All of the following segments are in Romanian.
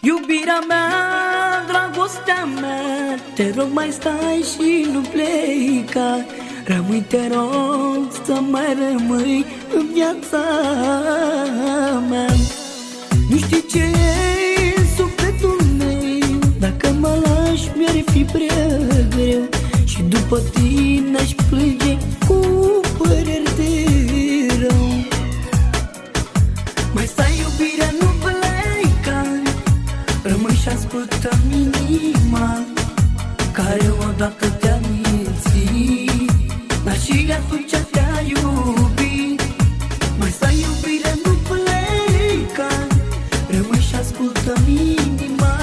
Iubirea mea, dragostea mea Te rog mai stai și nu pleca. Rămâi, te rog, să mai rămâi în viața mea. Nu știi ce e inima Care odată te-a mințit. Dar și atunci te-a iubit. Mai stai iubirea, nu pleca Rămâi și ascultă inima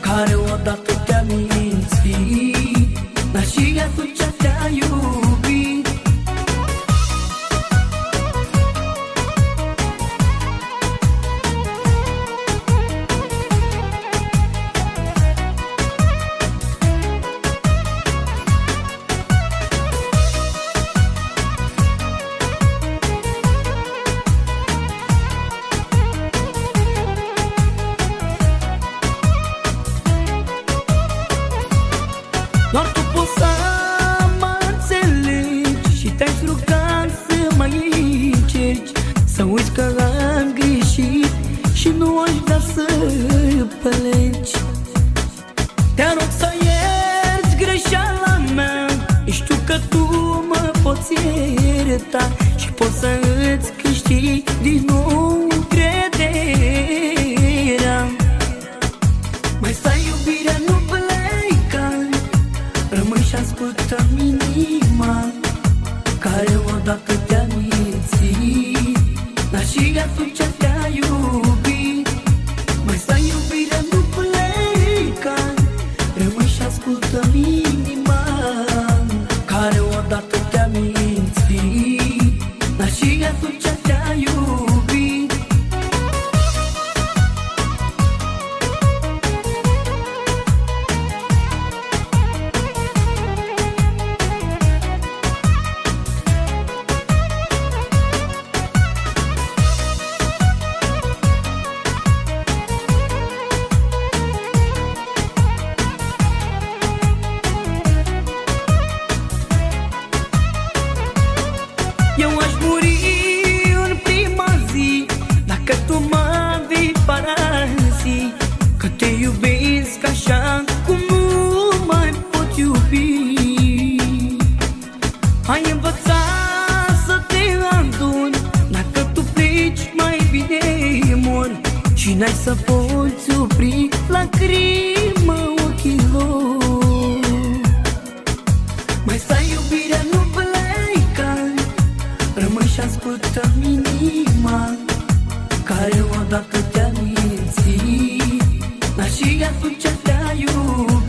Care odată te-a mințit. Dar și atunci te-a iubit Doar tu poți să mă înțelegi Și te-aș ruga să mai încerci. Să uiți că am greșit Și nu aș vrea să pleci. Te rog să ierți greșeala mea Știu că tu mă poți ierta Și poți să îți câștigi din nou ascultă inima Care odată te-a mințit. Dar și atunci te-a iubit. Mai stai iubirea, nu pleca Rămâi și ascultă inima Care odată te-a mințit. Dar și atunci Ai învățat să te aduni. Dacă tu pleci mai bine mor. Și n-ai să poți opri lacrima ochilor? Mai stai iubirea, nu pleca Rămâi și ascultă inima Care odată te-a mințit. Dar și atunci te-a iubit